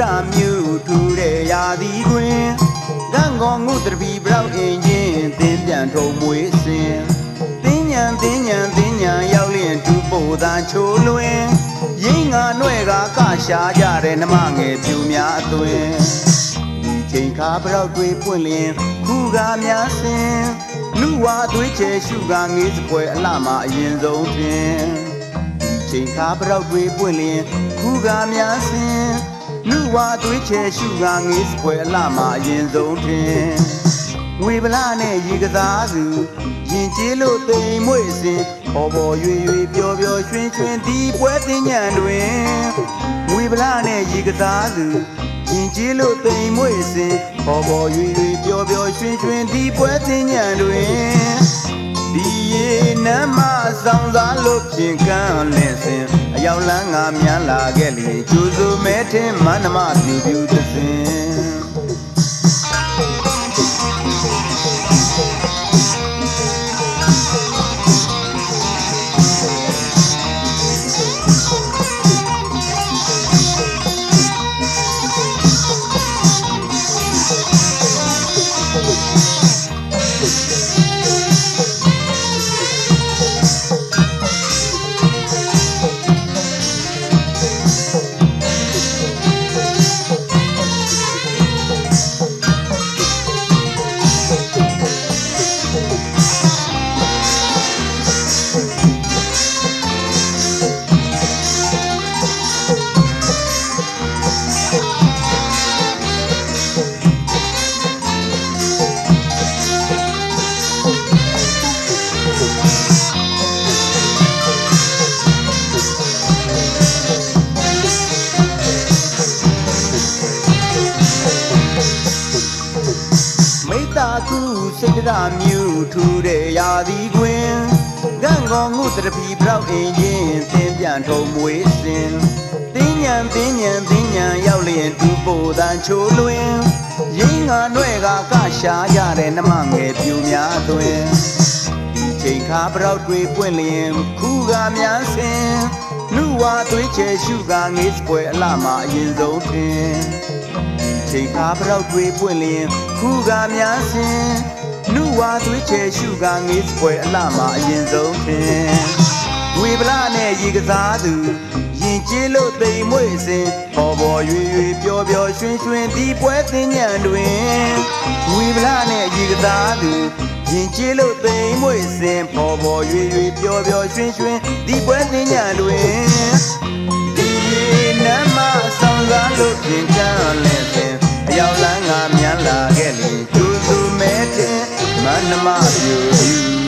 ရာမြူထူတဲ့ရာသီတွင်ကံကောငုတရပီဘရောက်အင်ရင်သင်ပြန်ထုံမွေးစင်သင်ညံသင်ညံသင်ညံရောက်လျင်ဒူပိုသာချိုးလွင်ရင်းငါနှဲ့ကကရှာကြတဲ့နှမငယ်ပြူများအသွင်ဒီချိန်ခါဘရောက်တွေပွင့်လျင်ခုကားများစင်လူဝါသွေးချေရှုကာငေးစပွဲအလှမအရင်ဆုံးဖြင့်ချိန်ခါပရောက်တွေပွင့်လျင်ခုကားများစင် လူဝါသွေးချေရှုကာငေးစပွဲအလှမအရင်ဆုံးထင်ငွေပလာနဲ့ရေကစားသူရင်ကျေးလို့တိမ်မွေ့စင်ပေါ်ပေါ်ရွေရွေပျော်ပျော်ရွှင်ရွှင်ဒီပွဲတင်ညံတွင်ငွေပလာနဲ့ရေကစားသူရင်ကျေးလို့တိမ်မွေ့စင်ပေါ်ပေါ်ရွေရွေပျော်ပျော်ရွှင်ရွှင်ဒီပွဲတင်ညံတွင်ဒီရေနမ်းမ ဆောင်စားလို့ပြင်ကန်းလင်းစင်အရောက်လန်းငါမြန်လာခဲ့လေကျူစုမဲထင်းမန္နမပြူပြူသစင် စိတ်တရမြူထူတဲ့ရာသီတွင်ကံကောငုတရပီဘရောက်အင်ရင်သင်ပြန်ထုံမွေးစင်တင်းညံတင်းညံတင်းညံရောက်လျင်တူပိုတန်ချိုးလွင်ရင်းငါနှဲ့ကကရှာကြတဲ့နှမငယ်ပြူများတွင်ဒီ ချိန်ခါဘရောက်တွေပွင့်လျင်ခုကားများစင်လူဝါသွေးချေရှုကာငေးစပွဲအလှမအရင်ဆုံးထင်ချိန်ခါပရောက်တွေပွင့်လျင်ခုကားများစင်နှုဝါသွေးချေရှုကားငေးစပွဲအလှမအရင်ဆုံးထင်ဝေပလာနဲ့ရေကစားသူရင်ကျေးလို့တိမ်မွေ့စင်ပေါ်ပေါ်ရွေရွေပျော်ပျော်ရွှင်ရွှင်ဒီပွဲတင်ညံတွင်ဝေပလာနဲ့ရေကစားသူ ရင်ကျေးလို့သိမ်မွေစင်ပေါ်ပေါ်ရွေရွေပျော်ပျော်ရွှင်ရွှင်ဒီပွဲနှင်းညတွင်ဒီနမ်းမဆောင်ကားလို့ပြင်ချမ်းလဲပင်အရောက်လန်းငါမြန်လာခဲ့လေသူသူမဲတင်မန္တမပြူပြူ